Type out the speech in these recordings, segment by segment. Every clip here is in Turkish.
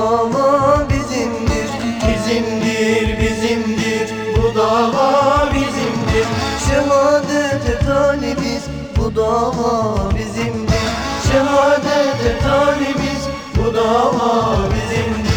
dava bizimdir. Bizimdir, bizimdir, bu dava bizimdir. Şehadete talibiz bu dava bizimdir. Şehadete talibiz, bu dava bizimdir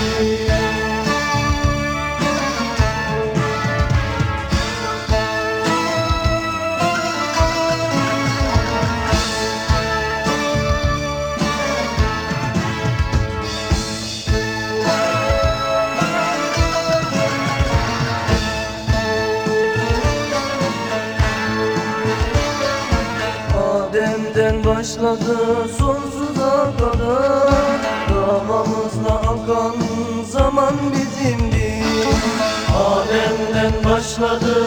Adem'den başladı sonsuza kadar. Davamızla akan zaman bizimdir. Adem'den başladı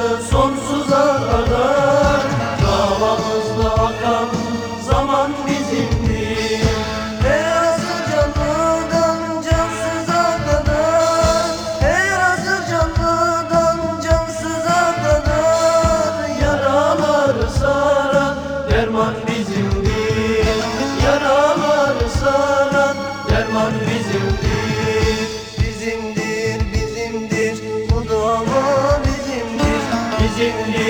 Bizimdir,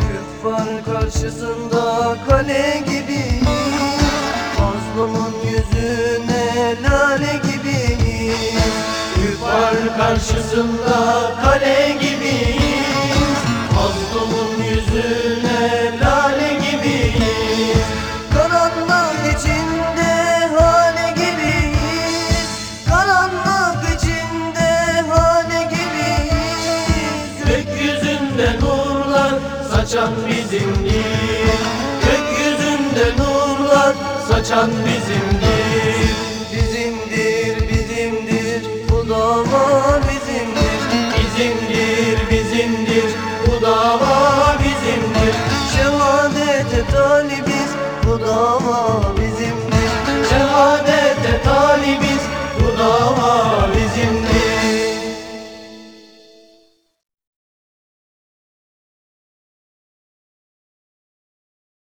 Küffar karşısında kale gibiyiz Mazlumun yüzüne lale gibiyiz Küffar karşısında kale gibiyiz saçan bizimdir Gökyüzünde nurlar saçan bizimdir Bizimdir, bizimdir, bu dava bizimdir. Bizimdir, bizimdir, bu dava bizimdir. Şehadete talibiz, bu dava bizimdir